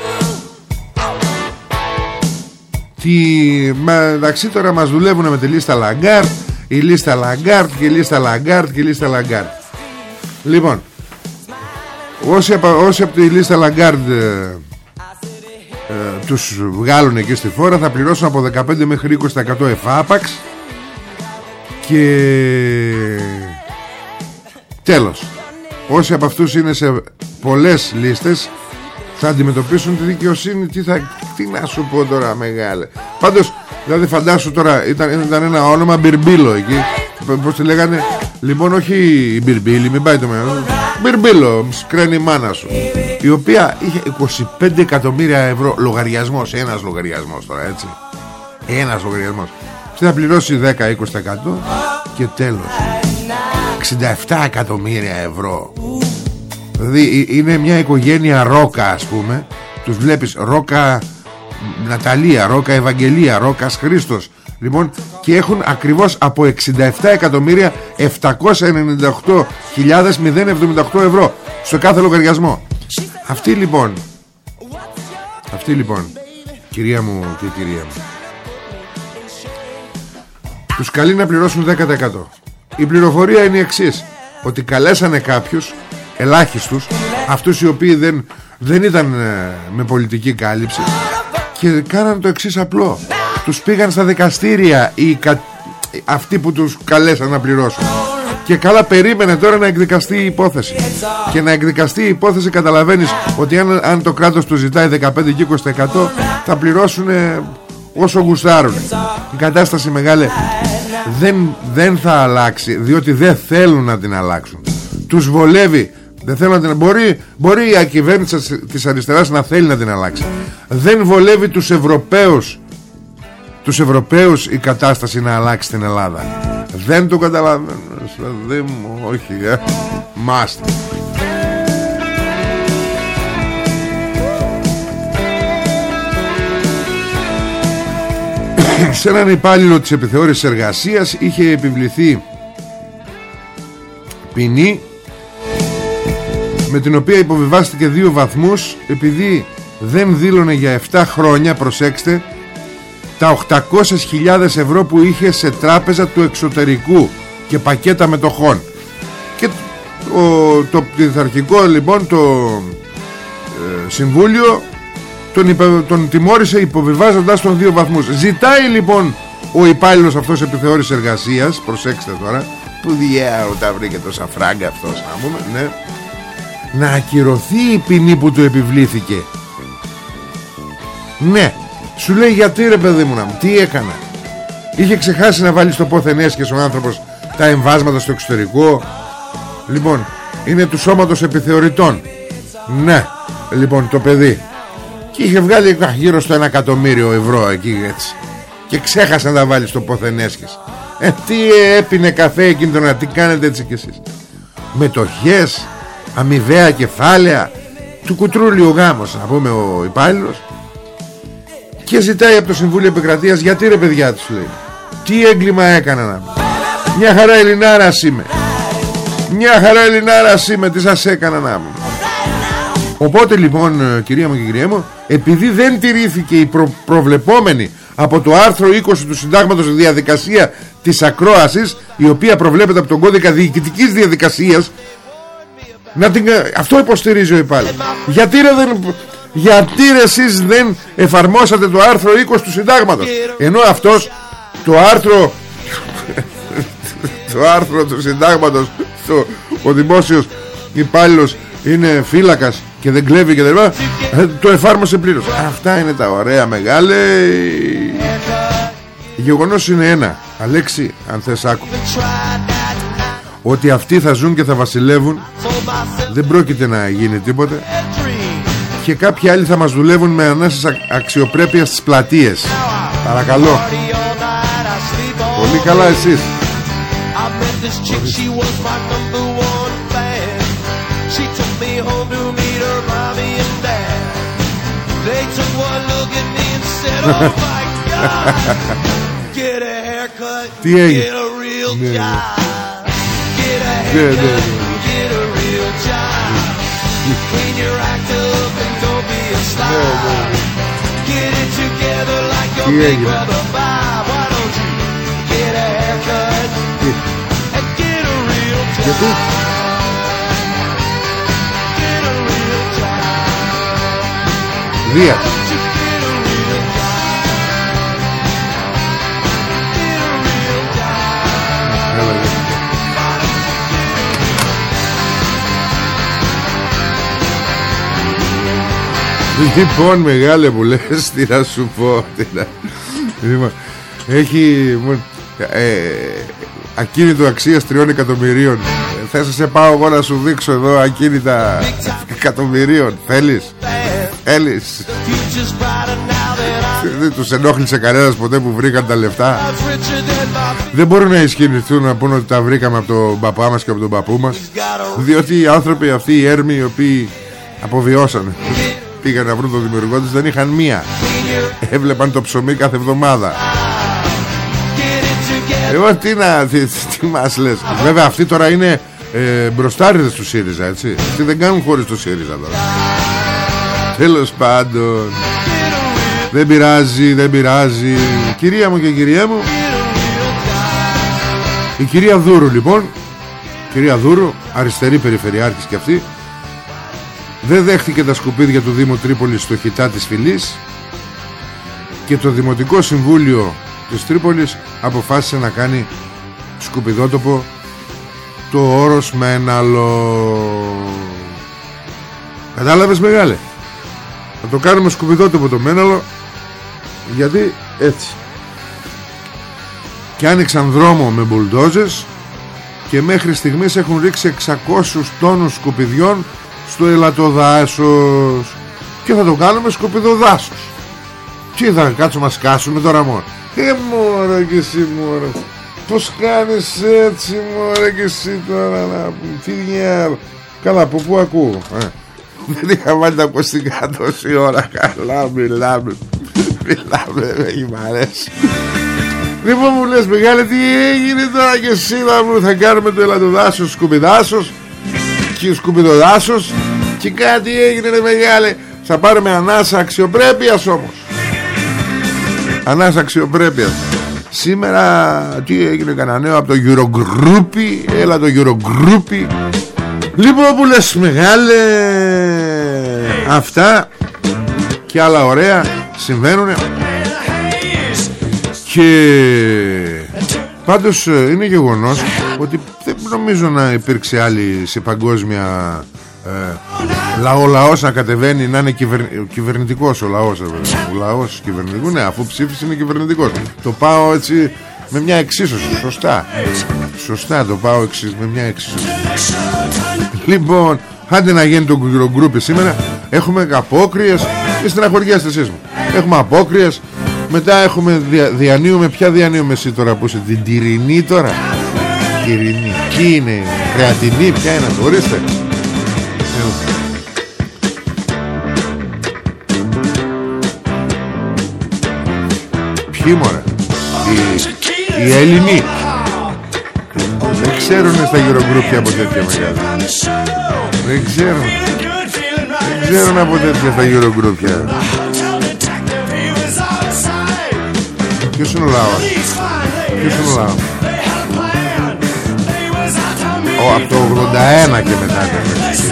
Τι μα, εντάξει τώρα μας δουλεύουν με τη λίστα Λαγκάρτ η λίστα Λαγκάρτ και η λίστα Λαγκάρτ και η λίστα Λαγκάρτ λοιπόν όσοι, όσοι από τη λίστα Λαγκάρντ ε, ε, τους βγάλουν εκεί στη φόρα θα πληρώσουν από 15 μέχρι 20% εφάπαξ και τέλος. Όσοι από αυτούς είναι σε πολλές λίστες θα αντιμετωπίσουν τη δικαιοσύνη. Τι, θα, τι να σου πω τώρα μεγάλε. Πάντως δηλαδή φαντάσου τώρα ήταν, ήταν ένα όνομα Μπιρμπίλο εκεί. Πως τη λέγανε; Λοιπόν όχι η Μπιρμπίλη μην πάει το μέλλον. Μπιρμπίλο σκραίνει η μάνα σου. Η οποία είχε 25 εκατομμύρια ευρώ λογαριασμός ένας λογαριασμός τώρα έτσι. Ένας λογαριασμός. Θα πληρώσει 10-20% και τέλος. 67 εκατομμύρια ευρώ. Δηλαδή είναι μια οικογένεια Ρόκα ας πούμε. Τους βλέπεις Ρόκα Ναταλία, Ρόκα Ευαγγελία, Ρόκας Χρήστος. Λοιπόν και έχουν ακριβώς από 67 εκατομμύρια 798.078 ευρώ Στο κάθε λογαριασμό. Αυτή λοιπόν Αυτή λοιπόν Κυρία μου και κυρία μου Τους καλεί να πληρώσουν 10% Η πληροφορία είναι η εξής Ότι καλέσανε κάποιους ελάχιστους αυτούς οι οποίοι δεν, δεν ήταν ε, με πολιτική κάλυψη και κάναν το εξής απλό. Τους πήγαν στα δικαστήρια οι κα... αυτοί που τους καλέσαν να πληρώσουν. Και καλά περίμενε τώρα να εκδικαστεί η υπόθεση. Και να εκδικαστεί η υπόθεση καταλαβαίνεις ότι αν, αν το κράτος τους ζητάει 15 και 20% θα πληρώσουν όσο γουστάρουν. Η κατάσταση μεγάλη δεν, δεν θα αλλάξει διότι δεν θέλουν να την αλλάξουν. Τους βολεύει. Δεν θέλω να την... μπορεί, μπορεί η κυβέρνηση της αριστεράς να θέλει να την αλλάξει. Δεν βολεύει τους Ευρωπαίους τους Ευρωπαίους η κατάσταση να αλλάξει στην Ελλάδα. Δεν το καταλαβαίνω. Δεν μου, όχι, ε. Μάστε. σε έναν υπάλληλο της επιθεώρησης εργασίας είχε επιβληθεί ποινή με την οποία υποβιβάστηκε δύο βαθμούς επειδή δεν δήλωνε για 7 χρόνια προσέξτε τα 800.000 ευρώ που είχε σε τράπεζα του εξωτερικού και πακέτα μετοχών και το, το πειθαρχικό λοιπόν το ε, συμβούλιο το τον, υπε, τον τιμώρησε υποβιβάζοντας τον δύο βαθμούς. Ζητάει λοιπόν ο υπάλληλος αυτός επιθεώρηση εργασίας προσέξτε τώρα που διάω τα βρήκε τόσα φράγκα αυτός να πούμε ναι να ακυρωθεί η ποινή που του επιβλήθηκε ναι. Σου λέει γιατί ρε παιδί μου να μου Τι έκανα Είχε ξεχάσει να βάλει στο πόθεν έσχες ο άνθρωπος Τα εμβάσματα στο εξωτερικό. Λοιπόν Είναι του σώματος επιθεωρητών. Ναι. Λοιπόν το παιδί. Και είχε βγάλει γύρω στο ένα εκατομμύριο ευρώ εκεί έτσι. Και ξέχασε να τα βάλει στο πόθεν έσχες ε, τι έπινε καφέ εκείνη τον Τι κάνετε έτσι κι εσείς; Μετοχές Αμοιβαία κεφάλαια Του κουτρούλι ο γάμος Να πούμε ο υπάλληλος και ζητάει από το Συμβούλιο Επικρατείας γιατί ρε παιδιά τους λέει. Τι έγκλημα έκανα να μια χαρά Ελληνάρα είμαι μια χαρά Ελληνάρα είμαι τι σας έκανα να μου οπότε λοιπόν ε, κυρία μου και κυρία μου επειδή δεν τηρήθηκε η προ προβλεπόμενη από το άρθρο 20 του συντάγματος διαδικασία της ακρόασης η οποία προβλέπεται από τον κώδικα διοικητικής διαδικασίας να την... αυτό υποστηρίζει ο υπάλληλος. Γιατί ρε δεν γιατί ρε εσείς δεν εφαρμόσατε το άρθρο 20 του συντάγματος; Ενώ αυτός το άρθρο το άρθρο του συντάγματος το, ο δημόσιος υπάλληλος είναι φύλακας και δεν κλέβει και δεν ε, το εφάρμοσε πλήρως. Αυτά είναι τα ωραία μεγάλε. Γεγονός είναι ένα. Αλέξη αν θες άκου. Ότι αυτοί θα ζουν και θα βασιλεύουν δεν πρόκειται να γίνει τίποτε και κάποιοι άλλοι θα μας δουλεύουν με ανάσες αξιοπρέπεια στις πλατείες. Παρακαλώ. Πολύ καλά εσείς. Τι έγινε; Ναι ναι. ναι Τι έγινε Γιατί Δία Λοιπόν μεγάλε μου λες Τι να σου πω τι να... Λοιπόν, Έχει ε, Ακίνητο αξίας τριών εκατομμυρίων. Ε, Θες να σε πάω εγώ να σου δείξω εδώ Ακίνητα εκατομμυρίων. Θέλεις; Θέλεις; Δεν τους ενόχλησε κανένας ποτέ που βρήκαν τα λεφτά. Δεν μπορούν να ισχυριστούν να πούνε ότι τα βρήκαμε από τον παπά μας και από τον παππού μας Διότι οι άνθρωποι αυτοί οι έρμοι οι οποίοι αποβιώσανε πήγαν να βρουν τον δημιουργό τους δεν είχαν μία. Έβλεπαν το ψωμί κάθε εβδομάδα. Εγώ τι να τι, τι μας λες. Βέβαια αυτοί τώρα είναι ε, μπροστάριδες του ΣΥΡΙΖΑ έτσι. Αυτοί δεν κάνουν χωρίς το ΣΥΡΙΖΑ τώρα. Τέλος πάντων. Δεν πειράζει δεν πειράζει. Κυρία μου και κυρία μου. Η κυρία Δούρου λοιπόν. Κυρία Δούρου αριστερή περιφερειάρχης και αυτή δεν δέχτηκε τα σκουπίδια του Δήμου Τρίπολης στο χιτά της φυλής και το Δημοτικό Συμβούλιο της Τρίπολης αποφάσισε να κάνει σκουπιδότοπο το όρος με ένα άλλο. Κατάλαβες μεγάλε; Θα το κάνουμε σκουπιδότοπο το μέναλο γιατί έτσι. Και άνοιξαν δρόμο με μπουλντόζες και μέχρι στιγμής έχουν ρίξει 600 τόνους σκουπιδιών στο ελατοδάσος και θα το κάνουμε σκοπιδοδάσος. Τι θα κάτσουμε να σκάσουμε τώρα μόνο ε μωρέ και εσύ μωρέ. Πως κάνεις έτσι μωρέ και εσύ τώρα να τι διάλο καλά από πού ακούω ε. δεν είχα βάλει τα ακουστικά τόση ώρα. Καλά μιλάμε. Μιλάμε με μ' αρέσει. Λοιπόν μου λες μεγάλε τι έγινε τώρα και εσύ θα κάνουμε το ελατοδάσος σκουπιδάσος και σκουπιδοδάσος και κάτι έγινε ρε μεγάλε θα πάρουμε ανάσα αξιοπρέπειας όμως. Ανάσα αξιοπρέπειας. Σήμερα τι έγινε κανένα νέο από το Eurogroup έλα το Eurogroup λοιπόν που λες μεγάλε αυτά και άλλα ωραία συμβαίνουν και πάντως ε, είναι γεγονός ότι δεν νομίζω να υπήρξε άλλη σε παγκόσμια ε, λαό λαός να κατεβαίνει να είναι κυβερ... κυβερνητικός ο λαός ε, ο λαός κυβερνητικού ναι αφού ψήφισε είναι κυβερνητικός. Το πάω έτσι με μια εξίσωση σωστά. Σωστά το πάω εξίσωση, με μια εξίσωση. Λοιπόν άντε να γίνει το γκρουπι σήμερα. Έχουμε απόκριες και στεναχωριέστε εσείς μου. Έχουμε απόκριες μετά έχουμε δια, διανύουμε ποια διανύουμε εσύ τώρα που είσαι την τυρινή τώρα; Τυρινή. Τι είναι κρεατινή ποια είναι ορίστε. Ποιοι μωρέ; Οι, οι Έλληνοι. Δεν ξέρουν στα γυρογκρούπια από τέτοια μεγάλα. Δεν ξέρουν Δεν ξέρουν από τέτοια στα γυρογκρούπια Ποιος είναι ο λαός Ποιος είναι ο λαός Ο, από το 81 και μετά Έτσι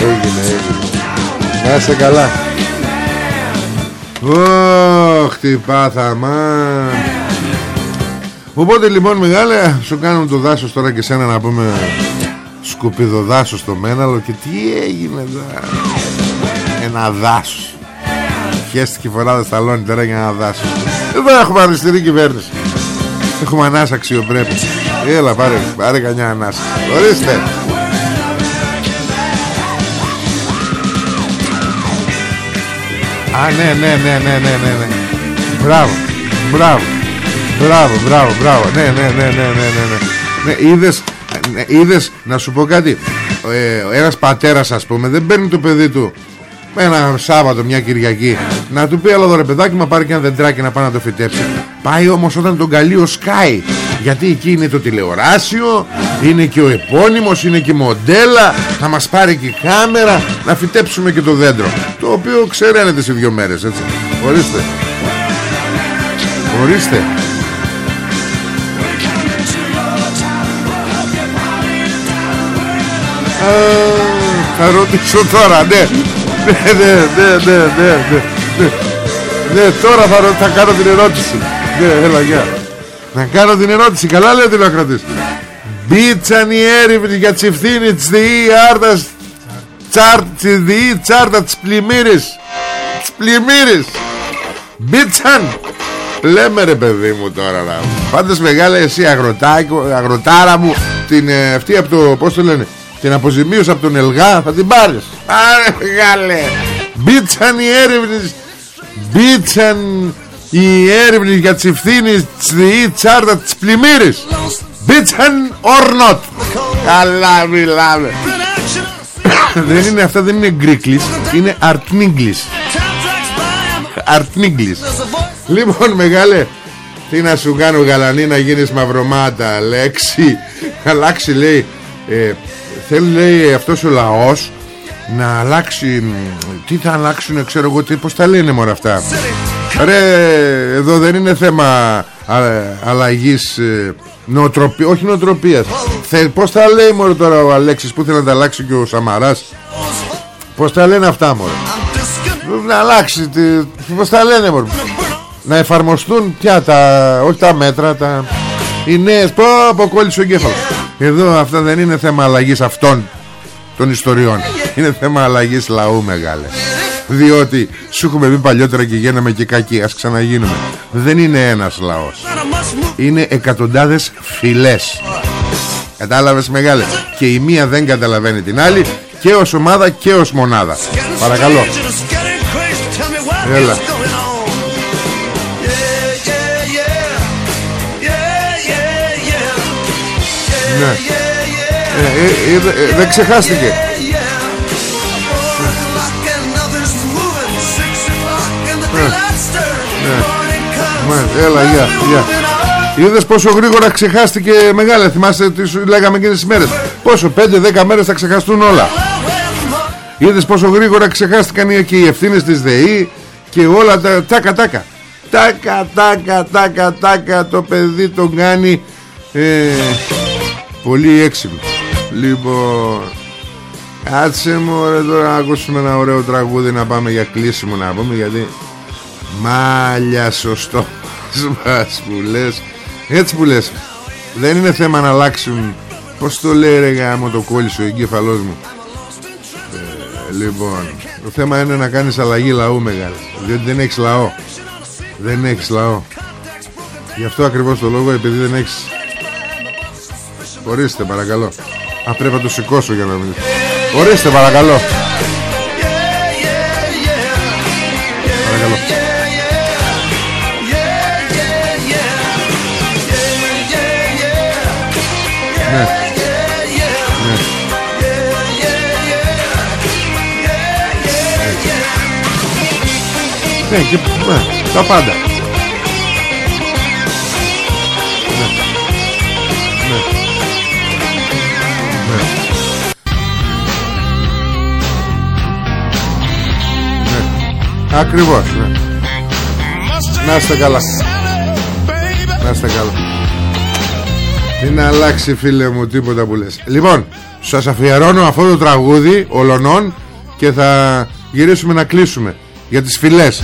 Έγινε έγινε. Να είστε καλά. Ωχ χτυπά θα μαν. Οπότε λοιπόν μεγάλε Σου κάνουμε το δάσος τώρα και σένα να πούμε Σκουπίδο δάσος στο Μέναλο Και τι έγινε εδώ Ένα δάσος Χέστηκε φοράδα στα λόνι τώρα για ένα δάσος Εδώ έχουμε αριστερή κυβέρνηση Έχουμε ανάσα αξιοπρέπεια Έλα πάρε, πάρε κανιά ανάσα Ορίστε Α, ναι, ναι, ναι, ναι, ναι, ναι, ναι. Μπράβο, μπράβο, μπράβο, μπράβο, μπράβο. Ναι, ναι, ναι, ναι, ναι, ναι, ναι. ναι είδες, ναι, είδες, να σου πω κάτι. Ε, ένας πατέρας, ας πούμε, δεν παίρνει το παιδί του ένα Σάββατο, μια Κυριακή να του πει άλλο ρε παιδάκι μα πάρει και ένα δεντράκι να πάει να το φυτέψει πάει όμως όταν τον καλεί ο Σκάι γιατί εκεί είναι το τηλεοράσιο είναι και ο επώνυμος είναι και η μοντέλα θα μας πάρει και η κάμερα να φυτέψουμε και το δέντρο το οποίο ξέρετε σε δύο μέρες έτσι. Ορίστε. Ορίστε. Θα ρωτήσω τώρα ναι ναι ναι ναι ναι ναι ναι. Ναι τώρα θα, θα κάνω την ερώτηση. Ναι έλα γεια. Να κάνω την ερώτηση. Καλά λέει ο τηλεοκρατής Μπίτσαν η έρευνη για τις ευθύνη της ΔΕΗ Άρτας τσάρ, της ΔΕΗ τσάρτα της πλημμύρης. Της πλημμύρης. Μπίτσαν! Λέμε ρε παιδί μου τώρα να. Πάντως μεγάλα εσύ αγροτάκο, αγροτάρα μου Την ε, αυτή από το πώς το λένε; Την αποζημίωση από τον Ελγά θα την πάρεις. Άρε μεγάλε. Μπίτσαν οι έρευνες Μπίτσαν οι έρευνες για τις ευθύνες της ΔΕΗ τσάρτα της πλημμύρης. Μπίτσαν or not. Καλά μιλάμε. Δεν είναι αυτά δεν είναι γκρίκλις Είναι αρτνίγκλις Αρτνίγκλις Λοιπόν μεγάλε Τι να σου κάνω γαλανή να γίνεις μαυρομάτα Λέξη. Αλλάξει λέει ε, Θέλει λέει αυτός ο λαός Να αλλάξει Τι θα αλλάξουν ξέρω εγώ τι, Πως τα λένε μόνο αυτά Ρε εδώ δεν είναι θέμα α, Αλλαγής ε, νοοτροπία, Όχι νοοτροπίας Θε, Πως τα λέει μόνο τώρα ο Αλέξης Που θέλει να τα αλλάξει και ο Σαμαράς; Πως τα λένε αυτά μόνο Να αλλάξει τι, Πως τα λένε μόνο να εφαρμοστούν πια τα, όχι τα μέτρα, τα, οι νέες, πω αποκόλλησε ο εγκέφαλος. Εδώ αυτά δεν είναι θέμα αλλαγής αυτών των ιστοριών. Είναι θέμα αλλαγής λαού μεγάλε. Διότι σου έχουμε πει παλιότερα και γίναμε και κακοί, ας ξαναγίνουμε. Δεν είναι ένας λαός. Είναι εκατοντάδες φυλές. Κατάλαβες μεγάλε. Και η μία δεν καταλαβαίνει την άλλη και ως ομάδα και ως μονάδα. Παρακαλώ. Έλα. Δεν ξεχάστηκε. Ναι. Έλα, γεια, γεια. Είδες πόσο γρήγορα ξεχάστηκε μεγάλα Θυμάστε τις σου λέγαμε εκείνες τις μέρες Πόσο 5-10 μέρες θα ξεχαστούν όλα Είδες πόσο γρήγορα ξεχάστηκαν και οι ευθύνες της ΔΕΗ Και όλα τα τάκα τάκα Τάκα τάκα τάκα τάκα Το παιδί τον κάνει ε, Πολύ έξυπνος. Λοιπόν Κάτσε μου ρε τώρα να ακούσουμε ένα ωραίο τραγούδι να πάμε για κλείσιμο να πούμε γιατί Μάλια σωστό μας που λες. Έτσι που λες. Δεν είναι θέμα να αλλάξουν. Πώς το λέει ρε γάμο το κόλλησε ο εγκέφαλός μου. Ε, Λοιπόν Το θέμα είναι να κάνεις αλλαγή λαού μεγάλη Διότι δεν έχεις λαό. Δεν έχεις λαό. Γι' αυτό ακριβώς το λόγο επειδή δεν έχεις Ορίστε παρακαλώ. Α πρέπει να το σηκώσω για να μιλήσω Ορίστε παρακαλώ. Παρακαλώ. Ναι. Ναι. Ναι και ναι, τα πάντα Ακριβώς ναι. Να είστε καλά. Να είστε καλά. Μην αλλάξει φίλε μου τίποτα που λες. Λοιπόν σας αφιερώνω αυτό το τραγούδι Ολονών Και θα γυρίσουμε να κλείσουμε Για τις φυλές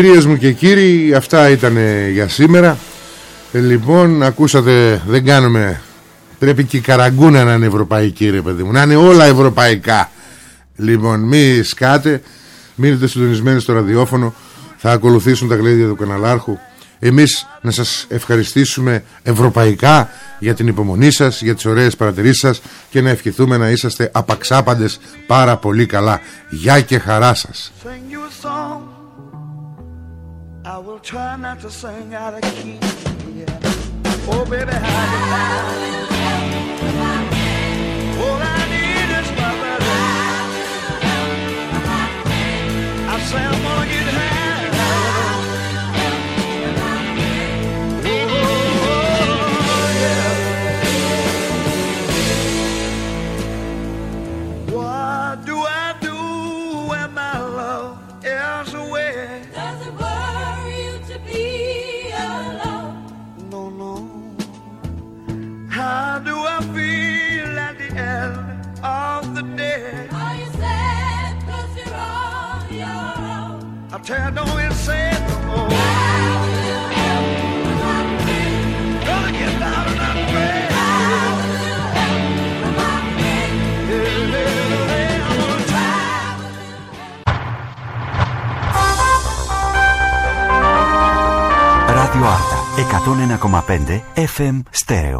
Κυρίες μου και κύριοι Αυτά ήταν για σήμερα ε, Λοιπόν ακούσατε Δεν κάνουμε Πρέπει και η καραγκούνα να είναι ευρωπαϊκή ρε παιδί μου Να είναι όλα ευρωπαϊκά Λοιπόν μη σκάτε Μείνετε συντονισμένοι στο ραδιόφωνο Θα ακολουθήσουν τα γλέδια του καναλάρχου Εμείς να σας ευχαριστήσουμε ευρωπαϊκά για την υπομονή σας, για τις ωραίες παρατηρήσεις σας και να ευχηθούμε να είσαστε απαξάπαντες πάρα πολύ καλά. Γεια και χαρά σας. I will try not to sing out of key. Yeah. Oh, baby, how you All I need is my baby. I say I'm gonna get Say it no ready. Radio Arta 101,5 FM Stereo